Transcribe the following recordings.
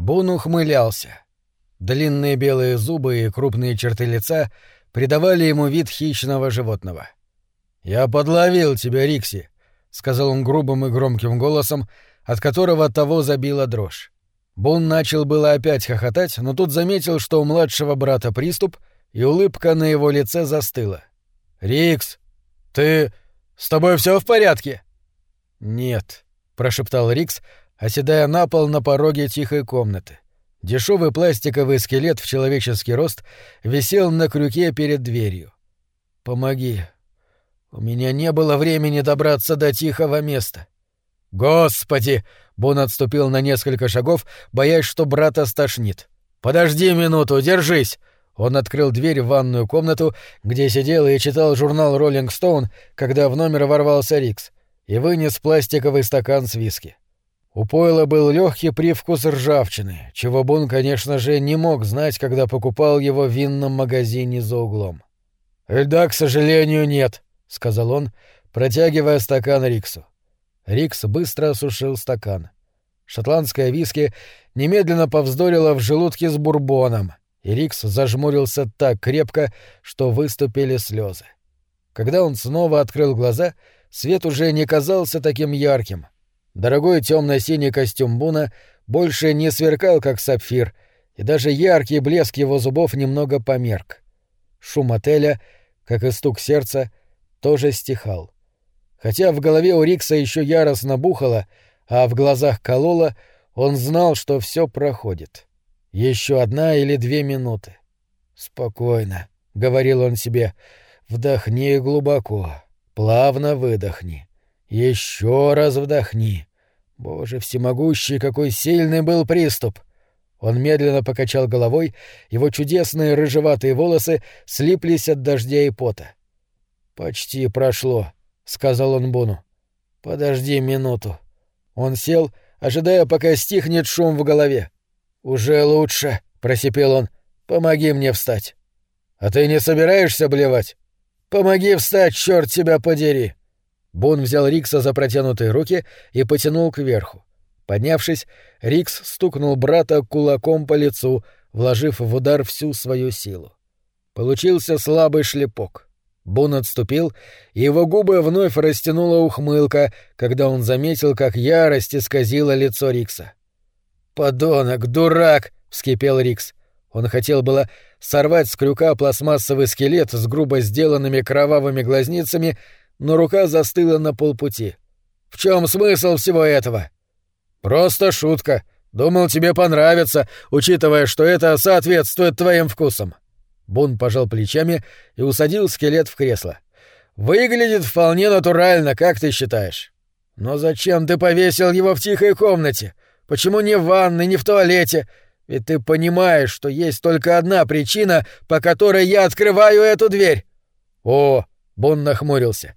Бун ухмылялся. Длинные белые зубы и крупные черты лица придавали ему вид хищного животного. «Я подловил тебя, Рикси», — сказал он грубым и громким голосом, от которого того забила дрожь. Бун начал было опять хохотать, но тут заметил, что у младшего брата приступ, и улыбка на его лице застыла. «Рикс, ты... с тобой все в порядке?» «Нет», — прошептал Рикс, оседая на пол на пороге тихой комнаты. Дешевый пластиковый скелет в человеческий рост висел на крюке перед дверью. «Помоги. У меня не было времени добраться до тихого места». «Господи!» — Бун отступил на несколько шагов, боясь, что брата стошнит. «Подожди минуту, держись!» Он открыл дверь в ванную комнату, где сидел и читал журнал «Роллинг Стоун», когда в номер ворвался Рикс, и вынес пластиковый стакан с виски. У пойла был легкий привкус ржавчины, чего Бун, конечно же, не мог знать, когда покупал его в винном магазине за углом. «Льда, к сожалению, нет», — сказал он, протягивая стакан Риксу. Рикс быстро осушил стакан. Шотландская виски немедленно повздорила в желудке с бурбоном, и Рикс зажмурился так крепко, что выступили слезы. Когда он снова открыл глаза, свет уже не казался таким ярким — Дорогой темно-синий костюм Буна больше не сверкал, как сапфир, и даже яркий блеск его зубов немного померк. Шум отеля, как и стук сердца, тоже стихал. Хотя в голове у Рикса еще яростно бухало, а в глазах кололо, он знал, что все проходит. Еще одна или две минуты. «Спокойно», — говорил он себе, — «вдохни глубоко, плавно выдохни». Еще раз вдохни. Боже всемогущий, какой сильный был приступ! Он медленно покачал головой, его чудесные рыжеватые волосы слиплись от дождя и пота. «Почти прошло», — сказал он Буну. «Подожди минуту». Он сел, ожидая, пока стихнет шум в голове. «Уже лучше», — просипел он. «Помоги мне встать». «А ты не собираешься блевать?» «Помоги встать, черт тебя подери!» Бун взял Рикса за протянутые руки и потянул кверху. Поднявшись, Рикс стукнул брата кулаком по лицу, вложив в удар всю свою силу. Получился слабый шлепок. Бун отступил, и его губы вновь растянула ухмылка, когда он заметил, как ярость исказила лицо Рикса. «Подонок, дурак!» — вскипел Рикс. Он хотел было сорвать с крюка пластмассовый скелет с грубо сделанными кровавыми глазницами но рука застыла на полпути. «В чем смысл всего этого?» «Просто шутка. Думал, тебе понравится, учитывая, что это соответствует твоим вкусам». Бун пожал плечами и усадил скелет в кресло. «Выглядит вполне натурально, как ты считаешь?» «Но зачем ты повесил его в тихой комнате? Почему не в ванной, не в туалете? Ведь ты понимаешь, что есть только одна причина, по которой я открываю эту дверь». «О!» — Бун нахмурился.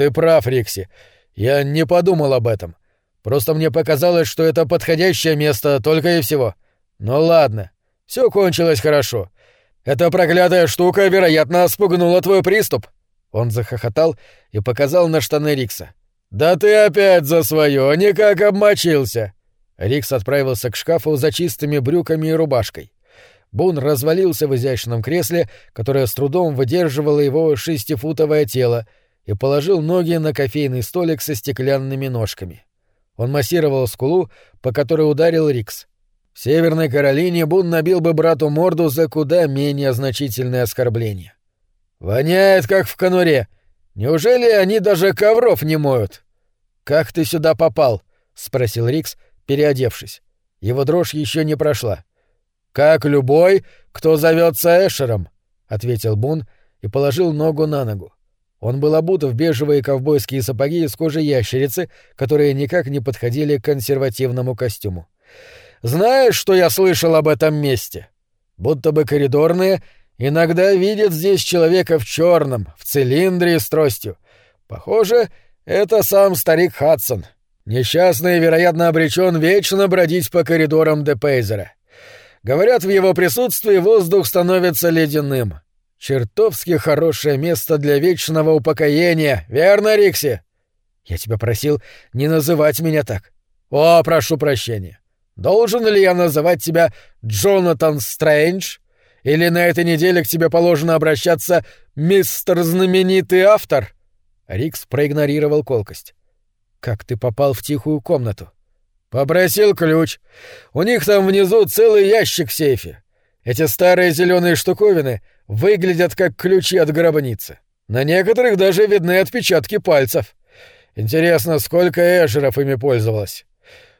«Ты прав, Рикси. Я не подумал об этом. Просто мне показалось, что это подходящее место только и всего. Ну ладно, все кончилось хорошо. Эта проклятая штука, вероятно, спугнула твой приступ». Он захохотал и показал на штаны Рикса. «Да ты опять за свое, никак обмочился!» Рикс отправился к шкафу за чистыми брюками и рубашкой. Бун развалился в изящном кресле, которое с трудом выдерживало его шестифутовое тело, и положил ноги на кофейный столик со стеклянными ножками. Он массировал скулу, по которой ударил Рикс. В Северной Каролине Бун набил бы брату морду за куда менее значительное оскорбление. «Воняет, как в конуре. Неужели они даже ковров не моют?» «Как ты сюда попал?» — спросил Рикс, переодевшись. Его дрожь еще не прошла. «Как любой, кто зовется Эшером», — ответил Бун и положил ногу на ногу. Он был обут в бежевые ковбойские сапоги из кожи ящерицы, которые никак не подходили к консервативному костюму. «Знаешь, что я слышал об этом месте? Будто бы коридорные иногда видят здесь человека в черном, в цилиндре с тростью. Похоже, это сам старик Хадсон. Несчастный, вероятно, обречен вечно бродить по коридорам Депейзера. Говорят, в его присутствии воздух становится ледяным». Чертовски хорошее место для вечного упокоения, верно, Рикси? Я тебя просил не называть меня так. О, прошу прощения. Должен ли я называть тебя Джонатан Стрэндж? Или на этой неделе к тебе положено обращаться мистер знаменитый автор?» Рикс проигнорировал колкость. «Как ты попал в тихую комнату?» «Попросил ключ. У них там внизу целый ящик в сейфе. Эти старые зеленые штуковины выглядят как ключи от гробницы. На некоторых даже видны отпечатки пальцев. Интересно, сколько эшеров ими пользовалось.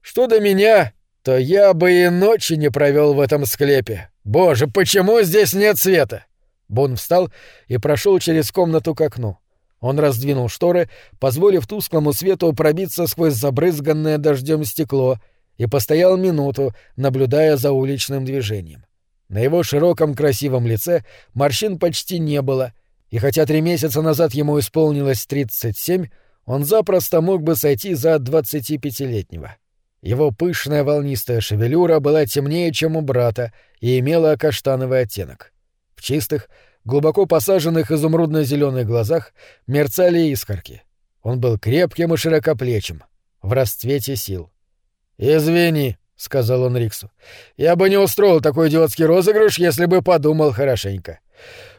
Что до меня, то я бы и ночи не провел в этом склепе. Боже, почему здесь нет света? Бон встал и прошел через комнату к окну. Он раздвинул шторы, позволив тусклому свету пробиться сквозь забрызганное дождем стекло, и постоял минуту, наблюдая за уличным движением. На его широком красивом лице морщин почти не было, и хотя три месяца назад ему исполнилось 37, он запросто мог бы сойти за 25-летнего. Его пышная волнистая шевелюра была темнее, чем у брата, и имела каштановый оттенок. В чистых, глубоко посаженных изумрудно-зеленых глазах мерцали искорки. Он был крепким и широкоплечим, в расцвете сил. «Извини», — сказал он Риксу. «Я бы не устроил такой идиотский розыгрыш, если бы подумал хорошенько.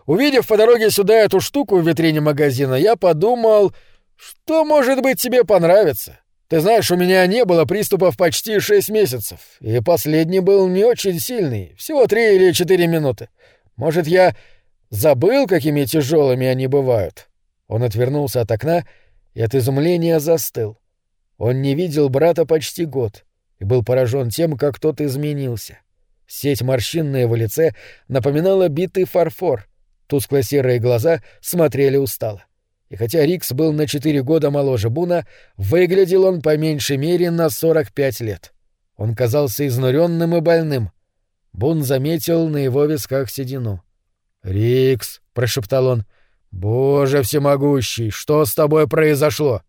Увидев по дороге сюда эту штуку в витрине магазина, я подумал, что, может быть, тебе понравится. Ты знаешь, у меня не было приступов почти шесть месяцев, и последний был не очень сильный, всего три или четыре минуты. Может, я забыл, какими тяжелыми они бывают?» Он отвернулся от окна и от изумления застыл. Он не видел брата почти год — и был поражен тем, как тот изменился. Сеть морщин на его лице напоминала битый фарфор. Тускло-серые глаза смотрели устало. И хотя Рикс был на четыре года моложе Буна, выглядел он по меньшей мере на сорок пять лет. Он казался изнуренным и больным. Бун заметил на его висках седину. «Рикс», — прошептал он, — «Боже всемогущий, что с тобой произошло?»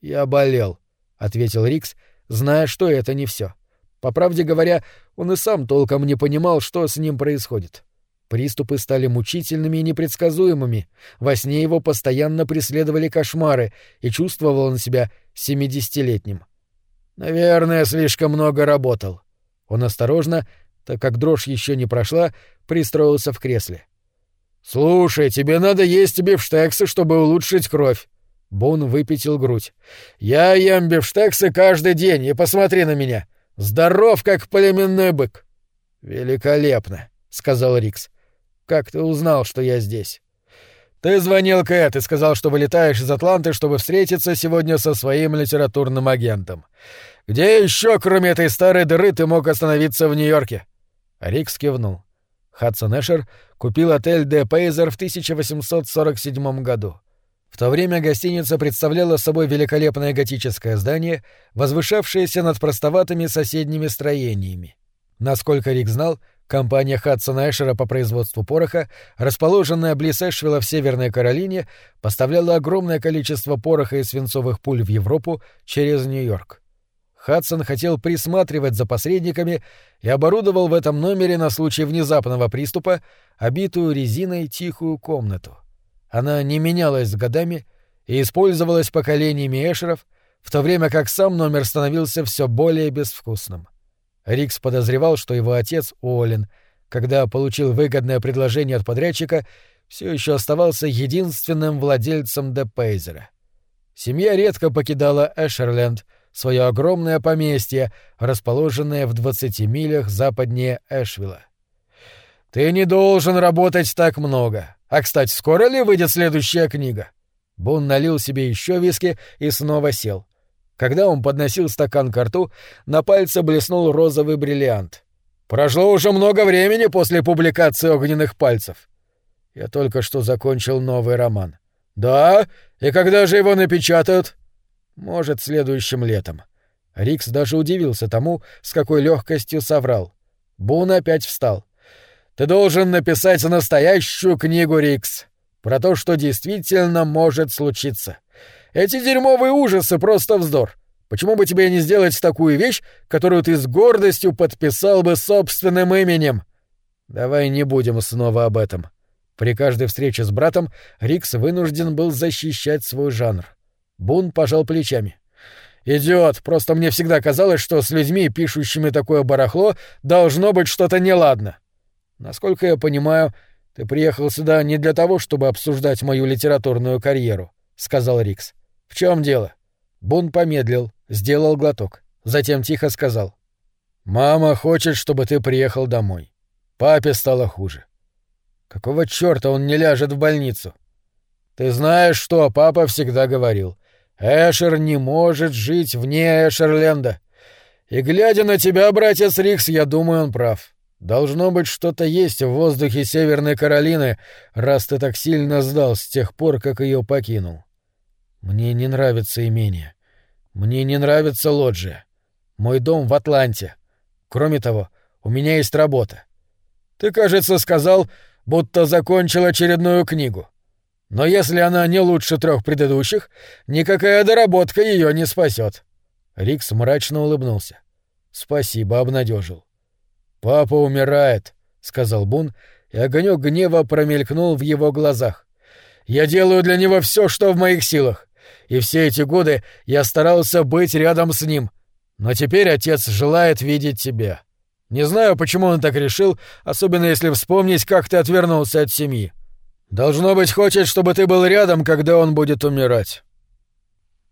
«Я болел», — ответил Рикс, — зная, что это не все. По правде говоря, он и сам толком не понимал, что с ним происходит. Приступы стали мучительными и непредсказуемыми. Во сне его постоянно преследовали кошмары, и чувствовал он себя семидесятилетним. «Наверное, слишком много работал». Он осторожно, так как дрожь еще не прошла, пристроился в кресле. «Слушай, тебе надо есть бифштексы, чтобы улучшить кровь. Бун выпятил грудь. «Я ем бифштексы каждый день, и посмотри на меня. Здоров, как племенной бык». «Великолепно», — сказал Рикс. «Как ты узнал, что я здесь?» «Ты звонил Кэт и сказал, что вылетаешь из Атланты, чтобы встретиться сегодня со своим литературным агентом. Где еще, кроме этой старой дыры, ты мог остановиться в Нью-Йорке?» Рикс кивнул. Хадсон Эшер купил отель «Де Пейзер» в 1847 году. В то время гостиница представляла собой великолепное готическое здание, возвышавшееся над простоватыми соседними строениями. Насколько Рик знал, компания Хадсона Эшера по производству пороха, расположенная близ Эшвилла в Северной Каролине, поставляла огромное количество пороха и свинцовых пуль в Европу через Нью-Йорк. Хадсон хотел присматривать за посредниками и оборудовал в этом номере на случай внезапного приступа обитую резиной тихую комнату. Она не менялась с годами и использовалась поколениями эшеров, в то время как сам номер становился все более безвкусным. Рикс подозревал, что его отец, Уоллен, когда получил выгодное предложение от подрядчика, все еще оставался единственным владельцем Депейзера. Семья редко покидала Эшерленд, свое огромное поместье, расположенное в 20 милях западнее Эшвилла. «Ты не должен работать так много. А, кстати, скоро ли выйдет следующая книга?» Бун налил себе еще виски и снова сел. Когда он подносил стакан к рту, на пальце блеснул розовый бриллиант. «Прошло уже много времени после публикации «Огненных пальцев». Я только что закончил новый роман. «Да? И когда же его напечатают?» «Может, следующим летом». Рикс даже удивился тому, с какой легкостью соврал. Бун опять встал. Ты должен написать настоящую книгу, Рикс, про то, что действительно может случиться. Эти дерьмовые ужасы — просто вздор. Почему бы тебе не сделать такую вещь, которую ты с гордостью подписал бы собственным именем? Давай не будем снова об этом. При каждой встрече с братом Рикс вынужден был защищать свой жанр. Бун пожал плечами. «Идиот! Просто мне всегда казалось, что с людьми, пишущими такое барахло, должно быть что-то неладно. Насколько я понимаю, ты приехал сюда не для того, чтобы обсуждать мою литературную карьеру», — сказал Рикс. «В чем дело?» Бун помедлил, сделал глоток. Затем тихо сказал. «Мама хочет, чтобы ты приехал домой. Папе стало хуже. Какого чёрта он не ляжет в больницу? Ты знаешь, что папа всегда говорил. Эшер не может жить вне Эшерленда. И глядя на тебя, братец Рикс, я думаю, он прав. Должно быть, что-то есть в воздухе Северной Каролины, раз ты так сильно сдал с тех пор, как ее покинул. Мне не нравится имение. Мне не нравится лоджия. Мой дом в Атланте. Кроме того, у меня есть работа. Ты, кажется, сказал, будто закончил очередную книгу. Но если она не лучше трех предыдущих, никакая доработка ее не спасет. Рикс мрачно улыбнулся. Спасибо, обнадежил. Папа умирает, сказал Бун, и огонек гнева промелькнул в его глазах. Я делаю для него все, что в моих силах. И все эти годы я старался быть рядом с ним. Но теперь отец желает видеть тебя. Не знаю, почему он так решил, особенно если вспомнить, как ты отвернулся от семьи. Должно быть, хочет, чтобы ты был рядом, когда он будет умирать.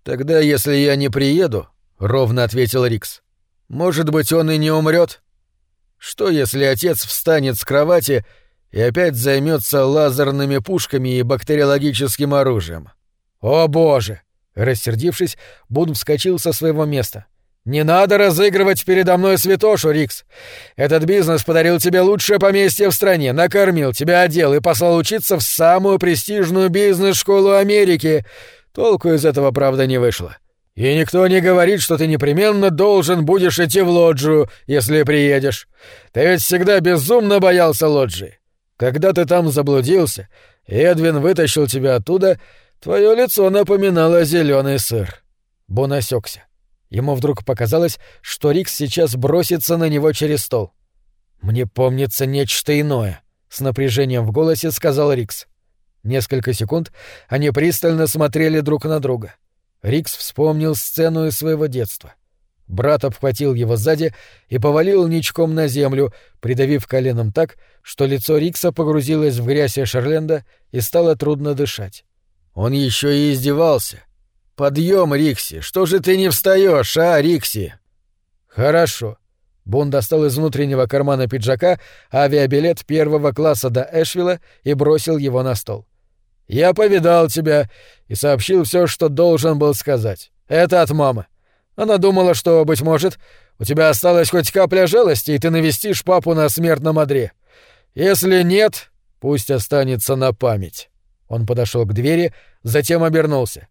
Тогда, если я не приеду, ровно ответил Рикс. Может быть, он и не умрет? Что, если отец встанет с кровати и опять займется лазерными пушками и бактериологическим оружием? О боже! Рассердившись, Бун вскочил со своего места. «Не надо разыгрывать передо мной святошу, Рикс. Этот бизнес подарил тебе лучшее поместье в стране, накормил, тебя одел и послал учиться в самую престижную бизнес-школу Америки. Толку из этого, правда, не вышло. И никто не говорит, что ты непременно должен будешь идти в лоджию, если приедешь. Ты ведь всегда безумно боялся лоджии. Когда ты там заблудился, Эдвин вытащил тебя оттуда, твое лицо напоминало зеленый сыр». Бон осекся. Ему вдруг показалось, что Рикс сейчас бросится на него через стол. «Мне помнится нечто иное», — с напряжением в голосе сказал Рикс. Несколько секунд они пристально смотрели друг на друга. Рикс вспомнил сцену из своего детства. Брат обхватил его сзади и повалил ничком на землю, придавив коленом так, что лицо Рикса погрузилось в грязь Шерленда и стало трудно дышать. Он еще и издевался, «Подъем, Рикси! Что же ты не встаешь, а, Рикси?» «Хорошо». Бон достал из внутреннего кармана пиджака авиабилет первого класса до Эшвилла и бросил его на стол. «Я повидал тебя и сообщил все, что должен был сказать. Это от мамы. Она думала, что, быть может, у тебя осталась хоть капля жалости, и ты навестишь папу на смертном одре. Если нет, пусть останется на память». Он подошел к двери, затем обернулся.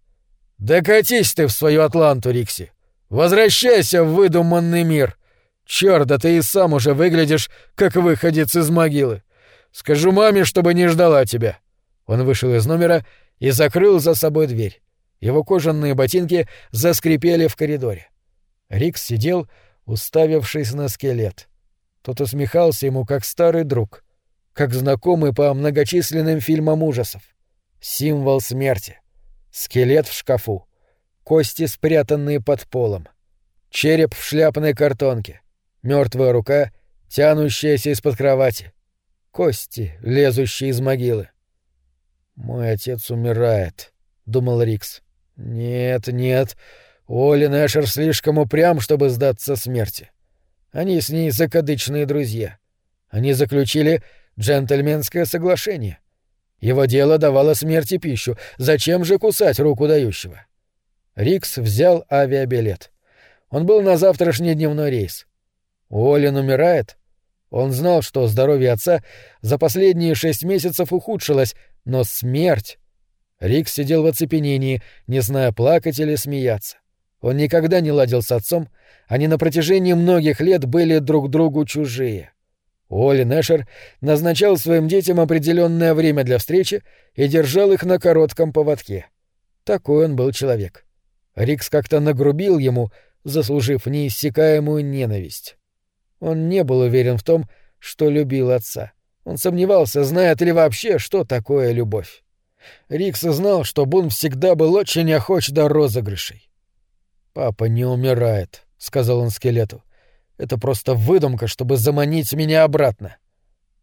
«Да катись ты в свою Атланту, Рикси! Возвращайся в выдуманный мир! Чёрт, да ты и сам уже выглядишь, как выходец из могилы! Скажу маме, чтобы не ждала тебя!» Он вышел из номера и закрыл за собой дверь. Его кожаные ботинки заскрипели в коридоре. Рикс сидел, уставившись на скелет. Тот усмехался ему как старый друг, как знакомый по многочисленным фильмам ужасов. Символ смерти — Скелет в шкафу. Кости, спрятанные под полом. Череп в шляпной картонке. Мертвая рука, тянущаяся из-под кровати. Кости, лезущие из могилы. «Мой отец умирает», — думал Рикс. «Нет, нет, Олин Эшер слишком упрям, чтобы сдаться смерти. Они с ней закадычные друзья. Они заключили джентльменское соглашение. Его дело давало смерти пищу. Зачем же кусать руку дающего? Рикс взял авиабилет. Он был на завтрашний дневной рейс. Уоллен умирает. Он знал, что здоровье отца за последние шесть месяцев ухудшилось, но смерть... Рикс сидел в оцепенении, не зная, плакать или смеяться. Он никогда не ладил с отцом, они на протяжении многих лет были друг другу чужие. Уолли Нэшер назначал своим детям определенное время для встречи и держал их на коротком поводке. Такой он был человек. Рикс как-то нагрубил ему, заслужив неиссякаемую ненависть. Он не был уверен в том, что любил отца. Он сомневался, знает ли вообще, что такое любовь. Рикс знал, что Бун всегда был очень охоч до розыгрышей. «Папа не умирает», — сказал он скелету. «Это просто выдумка, чтобы заманить меня обратно».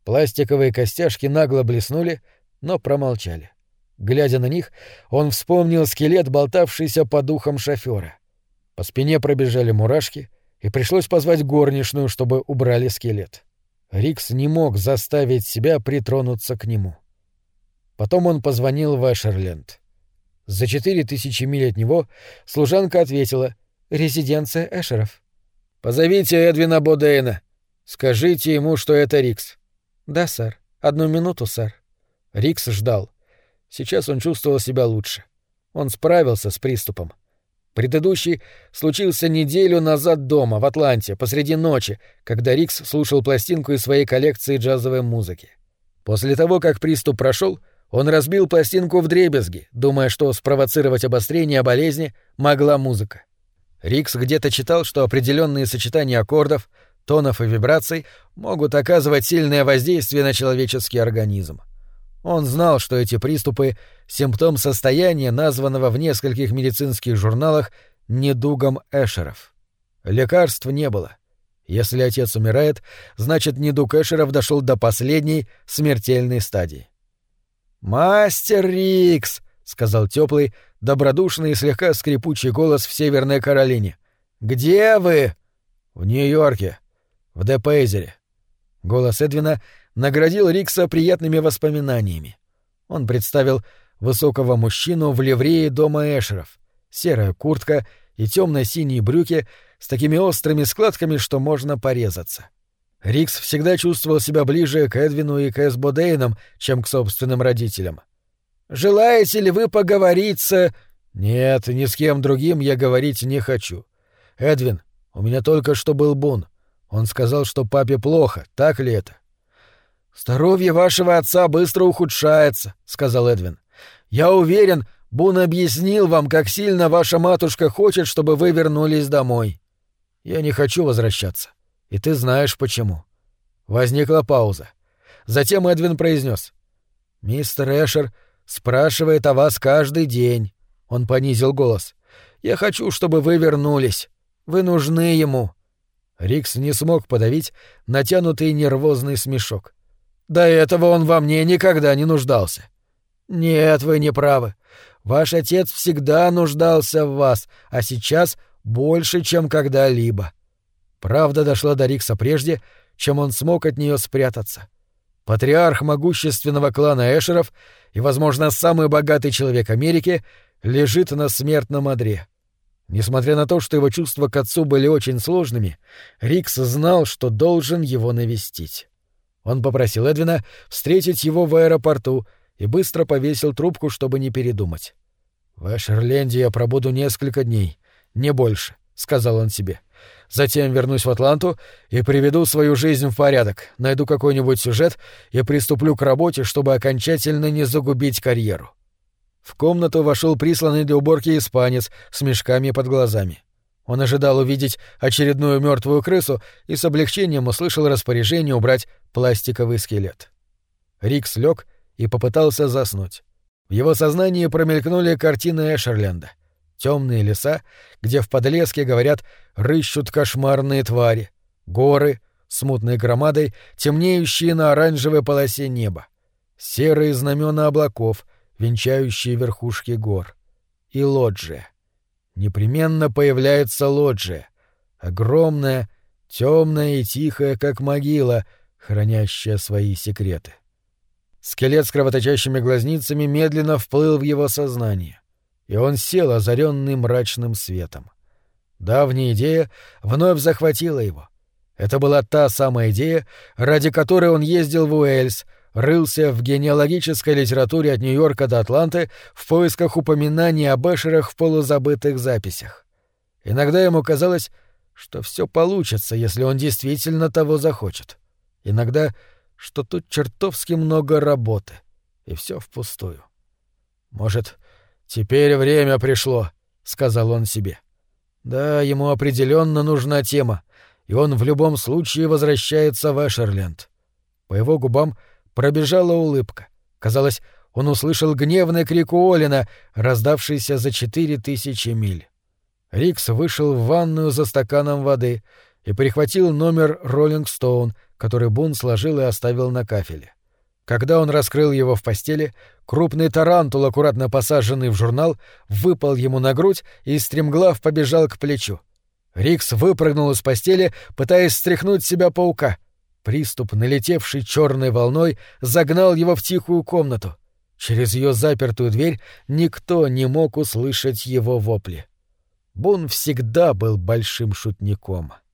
Пластиковые костяшки нагло блеснули, но промолчали. Глядя на них, он вспомнил скелет, болтавшийся по духам шофера. По спине пробежали мурашки, и пришлось позвать горничную, чтобы убрали скелет. Рикс не мог заставить себя притронуться к нему. Потом он позвонил в Эшерленд. За четыре тысячи миль от него служанка ответила «Резиденция Эшеров». «Позовите Эдвина Бодейна. Скажите ему, что это Рикс». «Да, сэр. Одну минуту, сэр». Рикс ждал. Сейчас он чувствовал себя лучше. Он справился с приступом. Предыдущий случился неделю назад дома, в Атланте, посреди ночи, когда Рикс слушал пластинку из своей коллекции джазовой музыки. После того, как приступ прошел, он разбил пластинку в дребезги, думая, что спровоцировать обострение болезни могла музыка. Рикс где-то читал, что определенные сочетания аккордов, тонов и вибраций могут оказывать сильное воздействие на человеческий организм. Он знал, что эти приступы — симптом состояния, названного в нескольких медицинских журналах недугом Эшеров. Лекарств не было. Если отец умирает, значит, недуг Эшеров дошел до последней смертельной стадии. «Мастер Рикс!» — сказал теплый, добродушный и слегка скрипучий голос в Северной Каролине. «Где вы?» «В Нью-Йорке. В Депейзере». Голос Эдвина наградил Рикса приятными воспоминаниями. Он представил высокого мужчину в ливрее дома Эшеров, серая куртка и темно-синие брюки с такими острыми складками, что можно порезаться. Рикс всегда чувствовал себя ближе к Эдвину и к Эсбодейнам, чем к собственным родителям. «Желаете ли вы поговорить с...» «Нет, ни с кем другим я говорить не хочу. Эдвин, у меня только что был Бун. Он сказал, что папе плохо, так ли это?» «Здоровье вашего отца быстро ухудшается», — сказал Эдвин. «Я уверен, Бун объяснил вам, как сильно ваша матушка хочет, чтобы вы вернулись домой. Я не хочу возвращаться. И ты знаешь почему». Возникла пауза. Затем Эдвин произнес: «Мистер Эшер спрашивает о вас каждый день». Он понизил голос. «Я хочу, чтобы вы вернулись. Вы нужны ему». Рикс не смог подавить натянутый нервозный смешок. До этого он во мне никогда не нуждался. Нет, вы не правы. Ваш отец всегда нуждался в вас, а сейчас больше, чем когда-либо. Правда дошла до Рикса прежде, чем он смог от нее спрятаться. Патриарх могущественного клана Эшеров и, возможно, самый богатый человек Америки лежит на смертном одре. Несмотря на то, что его чувства к отцу были очень сложными, Рикс знал, что должен его навестить. Он попросил Эдвина встретить его в аэропорту и быстро повесил трубку, чтобы не передумать. «В Эшерленде я пробуду несколько дней, не больше», — сказал он себе. «Затем вернусь в Атланту и приведу свою жизнь в порядок, найду какой-нибудь сюжет и приступлю к работе, чтобы окончательно не загубить карьеру». В комнату вошел присланный для уборки испанец с мешками под глазами. Он ожидал увидеть очередную мертвую крысу и с облегчением услышал распоряжение убрать пластиковый скелет. Рикс лег и попытался заснуть. В его сознании промелькнули картины Эшерленда. Темные леса, где в подлеске, говорят, рыщут кошмарные твари, горы, смутной громадой, темнеющие на оранжевой полосе неба, серые знамена облаков, венчающие верхушки гор, и лоджия непременно появляется лоджия. Огромная, темная и тихая, как могила, хранящая свои секреты. Скелет с кровоточащими глазницами медленно вплыл в его сознание, и он сел, озаренный мрачным светом. Давняя идея вновь захватила его. Это была та самая идея, ради которой он ездил в Уэльс, рылся в генеалогической литературе от Нью-Йорка до Атланты в поисках упоминаний об Эшерах в полузабытых записях. Иногда ему казалось, что все получится, если он действительно того захочет. Иногда, что тут чертовски много работы, и все впустую. «Может, теперь время пришло», — сказал он себе. Да, ему определенно нужна тема, и он в любом случае возвращается в Эшерленд. По его губам — Пробежала улыбка. Казалось, он услышал гневный крик Уоллина, раздавшийся за четыре тысячи миль. Рикс вышел в ванную за стаканом воды и прихватил номер «Роллинг Стоун», который Бун сложил и оставил на кафеле. Когда он раскрыл его в постели, крупный тарантул, аккуратно посаженный в журнал, выпал ему на грудь и стремглав побежал к плечу. Рикс выпрыгнул из постели, пытаясь стряхнуть с себя паука. Приступ, налетевший черной волной, загнал его в тихую комнату. Через ее запертую дверь никто не мог услышать его вопли. Бун всегда был большим шутником. —